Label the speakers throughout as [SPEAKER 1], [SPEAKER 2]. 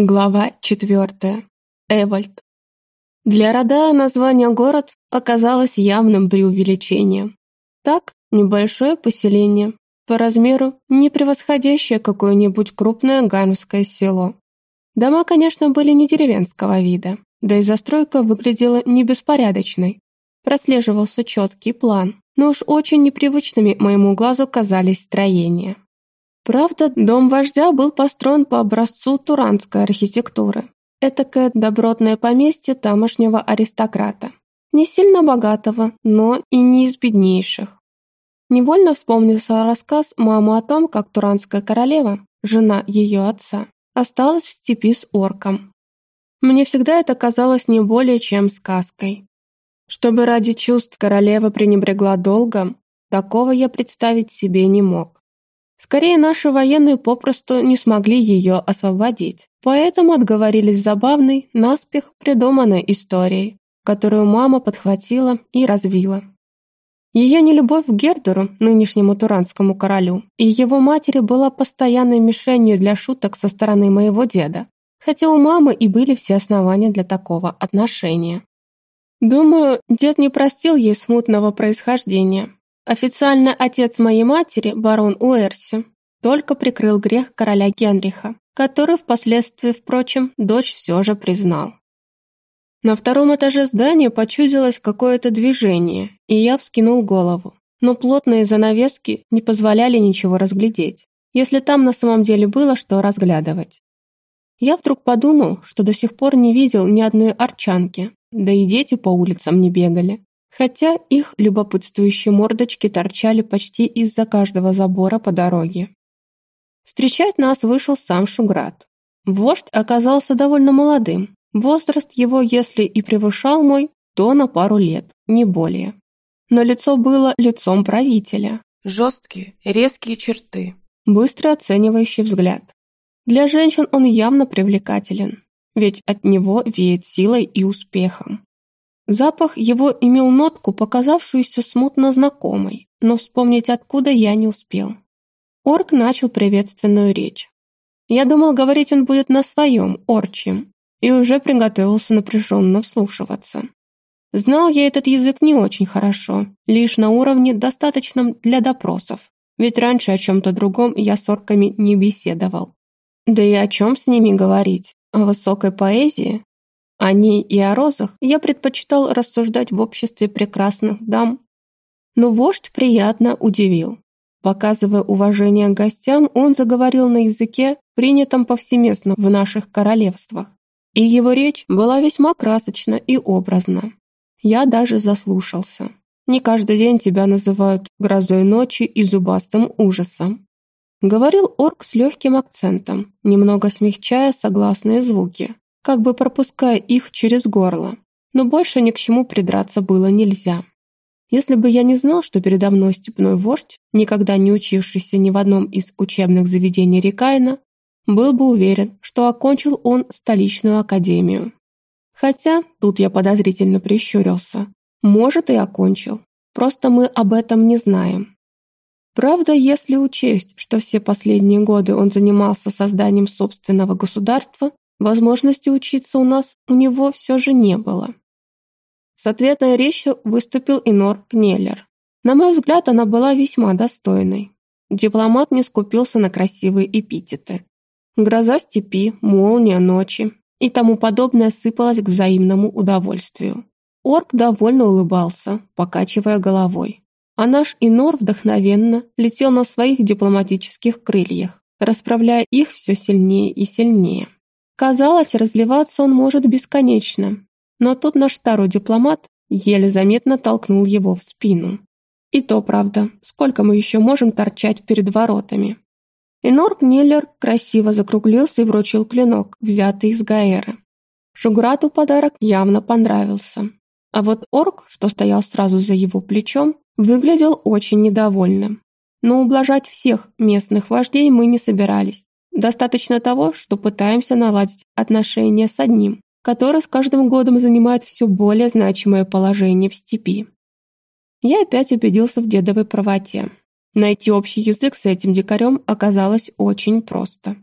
[SPEAKER 1] Глава четвертая. Эвальд. Для Радая название «город» оказалось явным преувеличением. Так, небольшое поселение, по размеру не превосходящее какое-нибудь крупное гаймское село. Дома, конечно, были не деревенского вида, да и застройка выглядела не беспорядочной. Прослеживался четкий план, но уж очень непривычными моему глазу казались строения. Правда, дом вождя был построен по образцу туранской архитектуры. Этакое добротное поместье тамошнего аристократа. Не сильно богатого, но и не из беднейших. Невольно вспомнился рассказ мамы о том, как туранская королева, жена ее отца, осталась в степи с орком. Мне всегда это казалось не более чем сказкой. Чтобы ради чувств королева пренебрегла долгом, такого я представить себе не мог. Скорее, наши военные попросту не смогли ее освободить, поэтому отговорились забавной, наспех придуманной историей, которую мама подхватила и развила. Ее нелюбовь к Гердеру, нынешнему туранскому королю, и его матери была постоянной мишенью для шуток со стороны моего деда, хотя у мамы и были все основания для такого отношения. Думаю, дед не простил ей смутного происхождения, Официально отец моей матери, барон Уэрси, только прикрыл грех короля Генриха, который впоследствии, впрочем, дочь все же признал. На втором этаже здания почудилось какое-то движение, и я вскинул голову. Но плотные занавески не позволяли ничего разглядеть, если там на самом деле было что разглядывать. Я вдруг подумал, что до сих пор не видел ни одной арчанки, да и дети по улицам не бегали хотя их любопытствующие мордочки торчали почти из-за каждого забора по дороге. Встречать нас вышел сам Шуград. Вождь оказался довольно молодым. Возраст его, если и превышал мой, то на пару лет, не более. Но лицо было лицом правителя. Жесткие, резкие черты, быстрый оценивающий взгляд. Для женщин он явно привлекателен, ведь от него веет силой и успехом. Запах его имел нотку, показавшуюся смутно знакомой, но вспомнить откуда я не успел. Орк начал приветственную речь. Я думал, говорить он будет на своем, орчим, и уже приготовился напряженно вслушиваться. Знал я этот язык не очень хорошо, лишь на уровне, достаточном для допросов, ведь раньше о чем-то другом я с орками не беседовал. Да и о чем с ними говорить? О высокой поэзии? О ней и о розах я предпочитал рассуждать в обществе прекрасных дам. Но вождь приятно удивил. Показывая уважение гостям, он заговорил на языке, принятом повсеместно в наших королевствах. И его речь была весьма красочна и образна. Я даже заслушался. Не каждый день тебя называют грозой ночи и зубастым ужасом. Говорил орк с легким акцентом, немного смягчая согласные звуки, как бы пропуская их через горло, но больше ни к чему придраться было нельзя. Если бы я не знал, что передо мной степной вождь, никогда не учившийся ни в одном из учебных заведений Рекайна, был бы уверен, что окончил он столичную академию. Хотя, тут я подозрительно прищурился, может и окончил, просто мы об этом не знаем. Правда, если учесть, что все последние годы он занимался созданием собственного государства, Возможности учиться у нас у него все же не было. С ответной речью выступил и Нор Кнеллер. На мой взгляд, она была весьма достойной. Дипломат не скупился на красивые эпитеты. Гроза степи, молния ночи и тому подобное сыпалось к взаимному удовольствию. Орк довольно улыбался, покачивая головой. А наш Инор вдохновенно летел на своих дипломатических крыльях, расправляя их все сильнее и сильнее. Казалось, разливаться он может бесконечно, но тут наш второй дипломат еле заметно толкнул его в спину. И то правда, сколько мы еще можем торчать перед воротами. И Норк Ниллер красиво закруглился и вручил клинок, взятый из Гаэра. Шуграту подарок явно понравился. А вот орк, что стоял сразу за его плечом, выглядел очень недовольным. Но ублажать всех местных вождей мы не собирались. Достаточно того, что пытаемся наладить отношения с одним, который с каждым годом занимает все более значимое положение в степи. Я опять убедился в дедовой правоте. Найти общий язык с этим дикарем оказалось очень просто.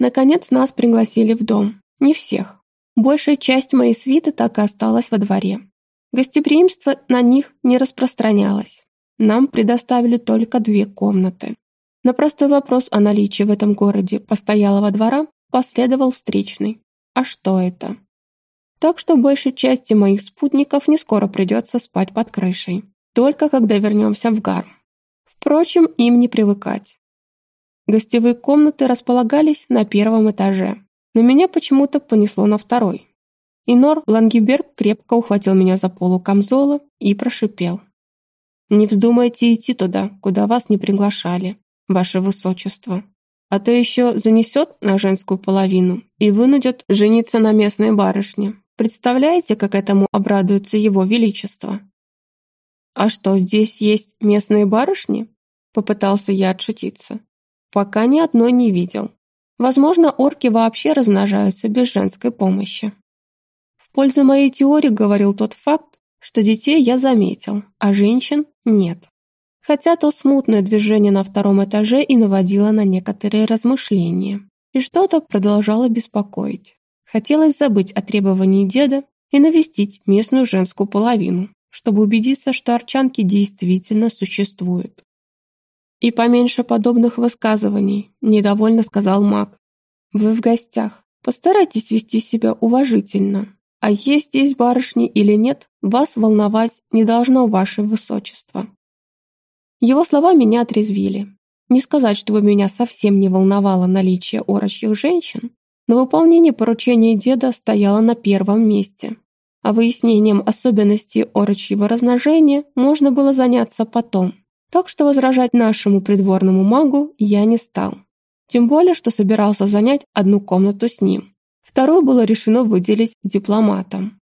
[SPEAKER 1] Наконец нас пригласили в дом. Не всех. Большая часть моей свиты так и осталась во дворе. Гостеприимство на них не распространялось. Нам предоставили только две комнаты. На простой вопрос о наличии в этом городе постоялого двора последовал встречный. А что это? Так что большей части моих спутников не скоро придется спать под крышей. Только когда вернемся в Гар. Впрочем, им не привыкать. Гостевые комнаты располагались на первом этаже, но меня почему-то понесло на второй. Инор Лангеберг крепко ухватил меня за полу камзола и прошипел. «Не вздумайте идти туда, куда вас не приглашали, ваше высочество, а то еще занесет на женскую половину и вынудят жениться на местной барышне. Представляете, как этому обрадуется его величество?» «А что, здесь есть местные барышни?» Попытался я отшутиться. «Пока ни одной не видел. Возможно, орки вообще размножаются без женской помощи» пользу моей теории говорил тот факт, что детей я заметил, а женщин нет. Хотя то смутное движение на втором этаже и наводило на некоторые размышления, и что-то продолжало беспокоить. Хотелось забыть о требовании деда и навестить местную женскую половину, чтобы убедиться, что арчанки действительно существуют. «И поменьше подобных высказываний», – недовольно сказал маг. «Вы в гостях. Постарайтесь вести себя уважительно. А есть здесь барышни или нет, вас волновать не должно ваше высочество. Его слова меня отрезвили. Не сказать, чтобы меня совсем не волновало наличие орочьих женщин, но выполнение поручения деда стояло на первом месте. А выяснением особенностей орочьего размножения можно было заняться потом. Так что возражать нашему придворному магу я не стал. Тем более, что собирался занять одну комнату с ним. Вторую было решено выделить дипломатам.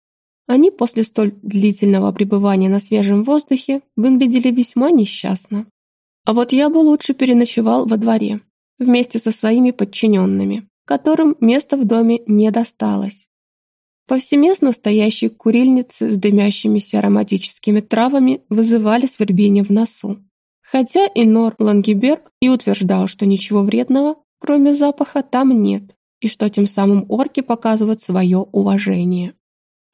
[SPEAKER 1] Они после столь длительного пребывания на свежем воздухе выглядели весьма несчастно. А вот я бы лучше переночевал во дворе, вместе со своими подчиненными, которым места в доме не досталось. Повсеместно стоящие курильницы с дымящимися ароматическими травами вызывали свербение в носу. Хотя и Нор Лангеберг и утверждал, что ничего вредного, кроме запаха, там нет и что тем самым орки показывают свое уважение.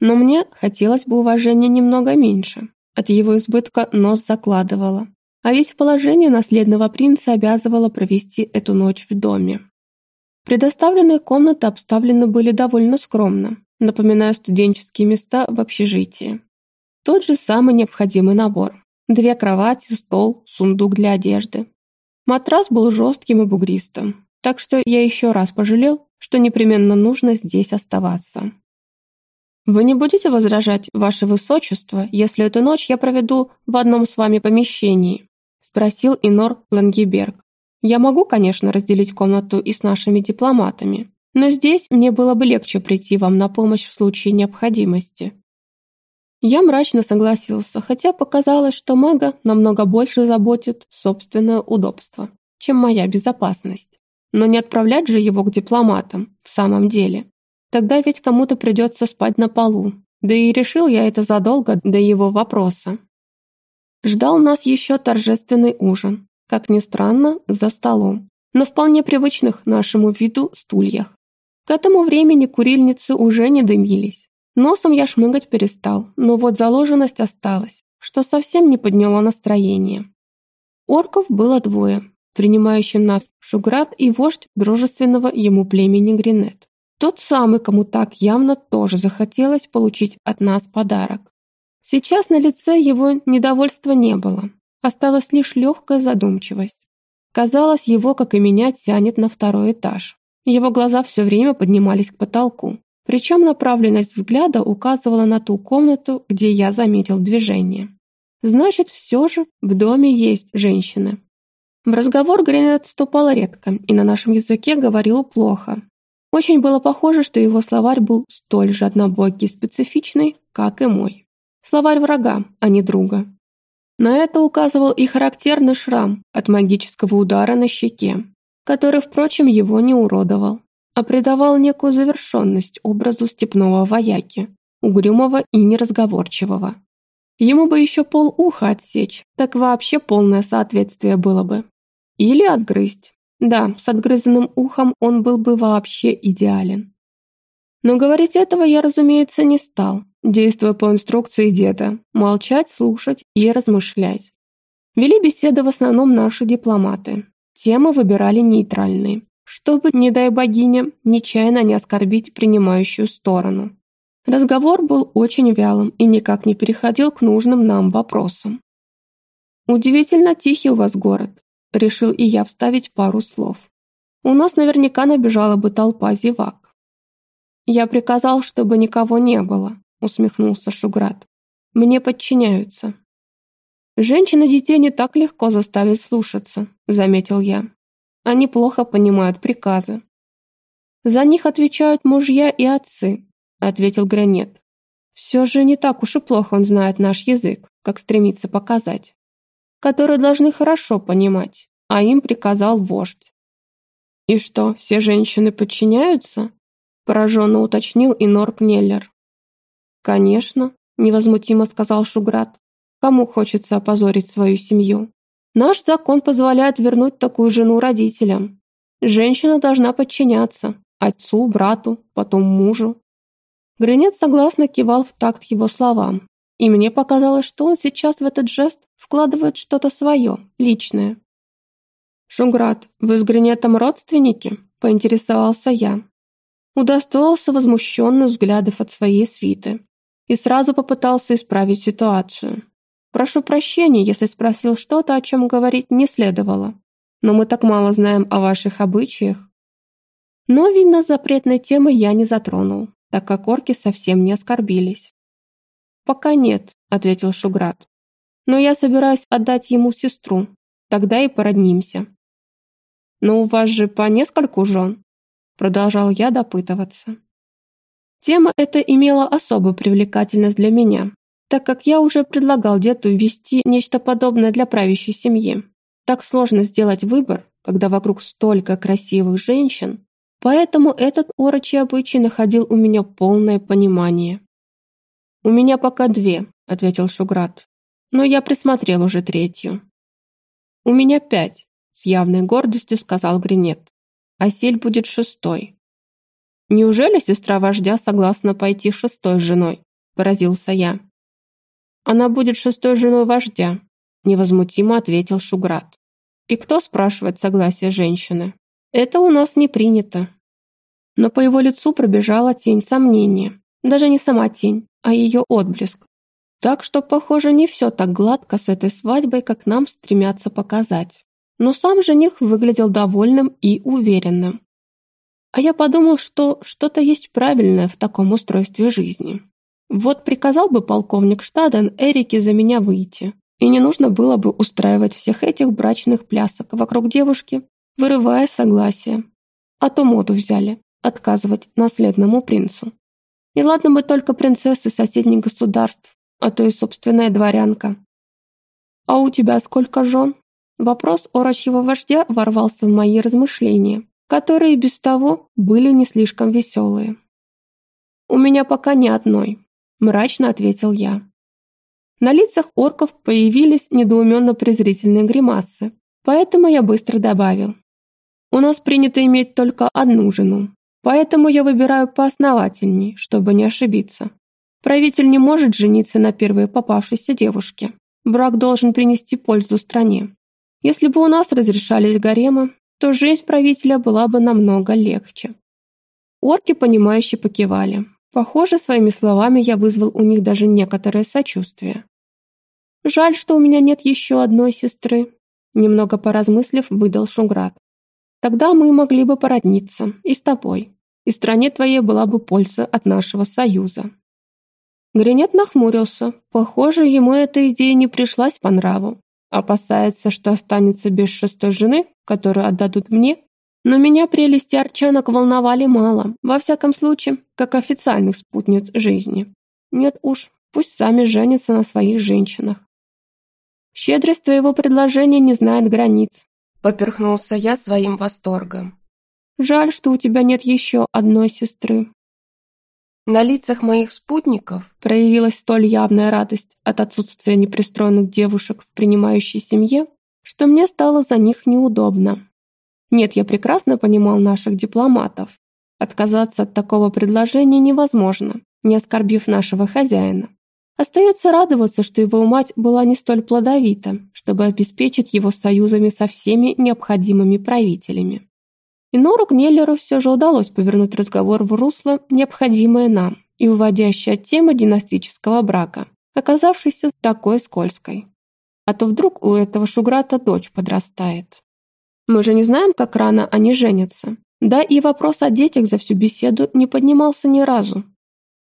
[SPEAKER 1] Но мне хотелось бы уважения немного меньше. От его избытка нос закладывало. А ведь положение наследного принца обязывало провести эту ночь в доме. Предоставленные комнаты обставлены были довольно скромно, напоминая студенческие места в общежитии. Тот же самый необходимый набор. Две кровати, стол, сундук для одежды. Матрас был жестким и бугристым, так что я еще раз пожалел, что непременно нужно здесь оставаться. «Вы не будете возражать, ваше высочество, если эту ночь я проведу в одном с вами помещении?» спросил Инор Лангеберг. «Я могу, конечно, разделить комнату и с нашими дипломатами, но здесь мне было бы легче прийти вам на помощь в случае необходимости». Я мрачно согласился, хотя показалось, что мага намного больше заботит собственное удобство, чем моя безопасность. Но не отправлять же его к дипломатам, в самом деле. Тогда ведь кому-то придется спать на полу. Да и решил я это задолго до его вопроса. Ждал нас еще торжественный ужин. Как ни странно, за столом. Но вполне привычных нашему виду стульях. К этому времени курильницы уже не дымились. Носом я шмыгать перестал, но вот заложенность осталась, что совсем не подняло настроение. Орков было двое, принимающий нас Шуград и вождь дружественного ему племени Гринет. Тот самый, кому так явно тоже захотелось получить от нас подарок. Сейчас на лице его недовольства не было, осталась лишь легкая задумчивость. Казалось, его, как и меня, тянет на второй этаж. Его глаза все время поднимались к потолку. Причем направленность взгляда указывала на ту комнату, где я заметил движение. Значит, все же в доме есть женщины. В разговор Гринет вступал редко и на нашем языке говорил плохо. Очень было похоже, что его словарь был столь же однобокий и специфичный, как и мой. Словарь врага, а не друга. На это указывал и характерный шрам от магического удара на щеке, который, впрочем, его не уродовал, а придавал некую завершенность образу степного вояки, угрюмого и неразговорчивого. Ему бы еще пол уха отсечь, так вообще полное соответствие было бы. Или отгрызть. Да, с отгрызанным ухом он был бы вообще идеален. Но говорить этого я, разумеется, не стал, действуя по инструкции деда, молчать, слушать и размышлять. Вели беседы в основном наши дипломаты. Темы выбирали нейтральные, чтобы, не дай богиня, нечаянно не оскорбить принимающую сторону. Разговор был очень вялым и никак не переходил к нужным нам вопросам. «Удивительно тихий у вас город», — решил и я вставить пару слов. «У нас наверняка набежала бы толпа зевак». «Я приказал, чтобы никого не было», — усмехнулся Шуград. «Мне подчиняются». «Женщин и детей не так легко заставить слушаться», — заметил я. «Они плохо понимают приказы». «За них отвечают мужья и отцы», — ответил Гранет. «Все же не так уж и плохо он знает наш язык, как стремится показать. Который должны хорошо понимать, а им приказал вождь». «И что, все женщины подчиняются?» — пораженно уточнил Инорк Неллер. «Конечно», — невозмутимо сказал Шуград. «Кому хочется опозорить свою семью? Наш закон позволяет вернуть такую жену родителям. Женщина должна подчиняться отцу, брату, потом мужу. Гринец согласно кивал в такт его словам, и мне показалось, что он сейчас в этот жест вкладывает что-то свое, личное. «Шуград, вы с Гринетом родственники?» – поинтересовался я. Удостоился возмущенных взглядов от своей свиты и сразу попытался исправить ситуацию. «Прошу прощения, если спросил что-то, о чем говорить не следовало, но мы так мало знаем о ваших обычаях». Но, видно, запретной темы я не затронул так как орки совсем не оскорбились. «Пока нет», — ответил Шуград. «Но я собираюсь отдать ему сестру, тогда и породнимся». «Но у вас же по нескольку жен», — продолжал я допытываться. Тема эта имела особую привлекательность для меня, так как я уже предлагал деду ввести нечто подобное для правящей семьи. Так сложно сделать выбор, когда вокруг столько красивых женщин, Поэтому этот орочий обычай находил у меня полное понимание. «У меня пока две», — ответил Шуград. «Но я присмотрел уже третью». «У меня пять», — с явной гордостью сказал Гринет. «А Сель будет шестой». «Неужели сестра вождя согласна пойти шестой женой?» — поразился я. «Она будет шестой женой вождя», — невозмутимо ответил Шуград. «И кто спрашивает согласие женщины?» Это у нас не принято. Но по его лицу пробежала тень сомнения. Даже не сама тень, а ее отблеск. Так что, похоже, не все так гладко с этой свадьбой, как нам стремятся показать. Но сам жених выглядел довольным и уверенным. А я подумал, что что-то есть правильное в таком устройстве жизни. Вот приказал бы полковник Штаден Эрике за меня выйти, и не нужно было бы устраивать всех этих брачных плясок вокруг девушки, вырывая согласие. А то моду взяли, отказывать наследному принцу. И ладно бы только принцессы соседних государств, а то и собственная дворянка. «А у тебя сколько жен?» Вопрос орочьего вождя ворвался в мои размышления, которые без того были не слишком веселые. «У меня пока ни одной», – мрачно ответил я. На лицах орков появились недоуменно-презрительные гримасы, поэтому я быстро добавил. У нас принято иметь только одну жену, поэтому я выбираю поосновательней, чтобы не ошибиться. Правитель не может жениться на первой попавшейся девушке. Брак должен принести пользу стране. Если бы у нас разрешались гаремы, то жизнь правителя была бы намного легче. Орки, понимающе покивали. Похоже, своими словами я вызвал у них даже некоторое сочувствие. Жаль, что у меня нет еще одной сестры. Немного поразмыслив, выдал Шуград. Тогда мы могли бы породниться и с тобой, и стране твоей была бы польза от нашего союза». Гринет нахмурился. Похоже, ему эта идея не пришлась по нраву. Опасается, что останется без шестой жены, которую отдадут мне. Но меня прелести арчанок волновали мало, во всяком случае, как официальных спутниц жизни. Нет уж, пусть сами женятся на своих женщинах. Щедрость твоего предложения не знает границ, Поперхнулся я своим восторгом. Жаль, что у тебя нет еще одной сестры. На лицах моих спутников проявилась столь явная радость от отсутствия непристроенных девушек в принимающей семье, что мне стало за них неудобно. Нет, я прекрасно понимал наших дипломатов. Отказаться от такого предложения невозможно, не оскорбив нашего хозяина. Остается радоваться, что его мать была не столь плодовита, чтобы обеспечить его союзами со всеми необходимыми правителями. И Нору Гнеллеру все же удалось повернуть разговор в русло, необходимое нам, и уводящее от темы династического брака, оказавшейся такой скользкой. А то вдруг у этого шуграта дочь подрастает. Мы же не знаем, как рано они женятся. Да и вопрос о детях за всю беседу не поднимался ни разу.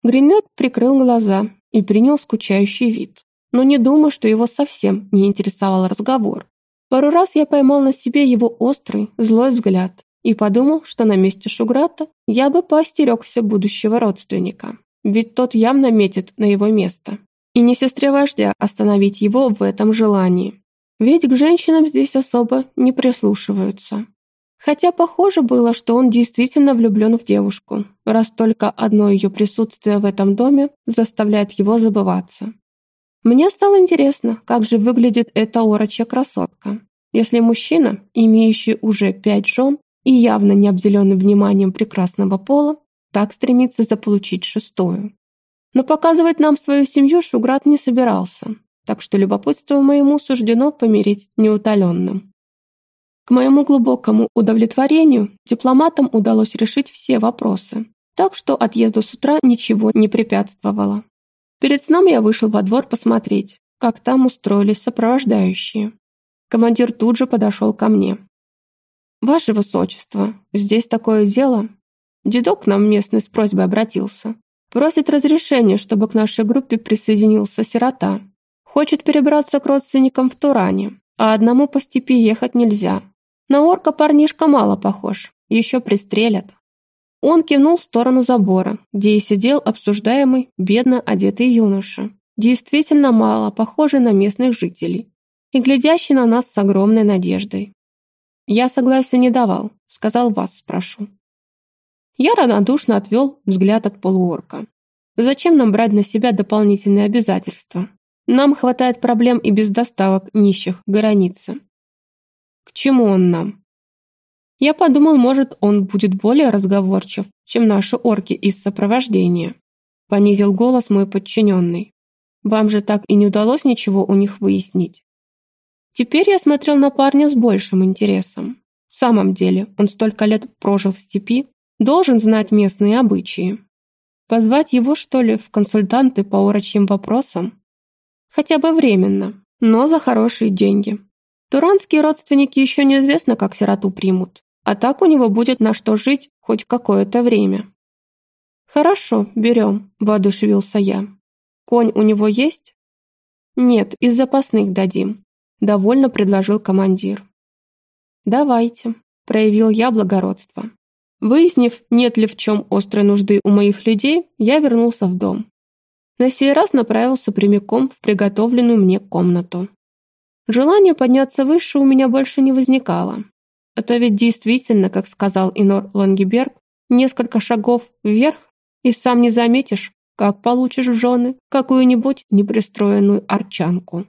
[SPEAKER 1] Гринет прикрыл глаза и принял скучающий вид. Но не думаю, что его совсем не интересовал разговор. Пару раз я поймал на себе его острый, злой взгляд и подумал, что на месте Шуграта я бы поостерегся будущего родственника, ведь тот явно метит на его место. И не сестре вождя остановить его в этом желании. Ведь к женщинам здесь особо не прислушиваются. Хотя похоже было, что он действительно влюблен в девушку, раз только одно ее присутствие в этом доме заставляет его забываться. Мне стало интересно, как же выглядит эта орочья красотка. Если мужчина, имеющий уже пять жен и явно не обделенный вниманием прекрасного пола, так стремится заполучить шестую. Но показывать нам свою семью Шуград не собирался, так что любопытство моему суждено помереть неутоленным. К моему глубокому удовлетворению дипломатам удалось решить все вопросы, так что отъезду с утра ничего не препятствовало. Перед сном я вышел во двор посмотреть, как там устроились сопровождающие. Командир тут же подошел ко мне. «Ваше Высочество, здесь такое дело». Дедок к нам местный с просьбой обратился. Просит разрешения, чтобы к нашей группе присоединился сирота. Хочет перебраться к родственникам в Туране, а одному по степи ехать нельзя. На орка парнишка мало похож, еще пристрелят. Он кивнул в сторону забора, где и сидел обсуждаемый, бедно одетый юноша, действительно мало похожий на местных жителей и глядящий на нас с огромной надеждой. Я согласия не давал, сказал вас спрошу. Я равнодушно отвел взгляд от полуорка. Зачем нам брать на себя дополнительные обязательства? Нам хватает проблем и без доставок нищих к границе. К чему он нам? Я подумал, может, он будет более разговорчив, чем наши орки из сопровождения. Понизил голос мой подчиненный. Вам же так и не удалось ничего у них выяснить. Теперь я смотрел на парня с большим интересом. В самом деле, он столько лет прожил в степи, должен знать местные обычаи. Позвать его, что ли, в консультанты по орочьим вопросам? Хотя бы временно, но за хорошие деньги. Туранские родственники еще неизвестно, как сироту примут, а так у него будет на что жить хоть какое-то время. «Хорошо, берем», – воодушевился я. «Конь у него есть?» «Нет, из запасных дадим», – довольно предложил командир. «Давайте», – проявил я благородство. Выяснив, нет ли в чем острой нужды у моих людей, я вернулся в дом. На сей раз направился прямиком в приготовленную мне комнату. Желание подняться выше у меня больше не возникало. Это ведь действительно, как сказал Инор Лангеберг, несколько шагов вверх, и сам не заметишь, как получишь в жены какую-нибудь непристроенную арчанку.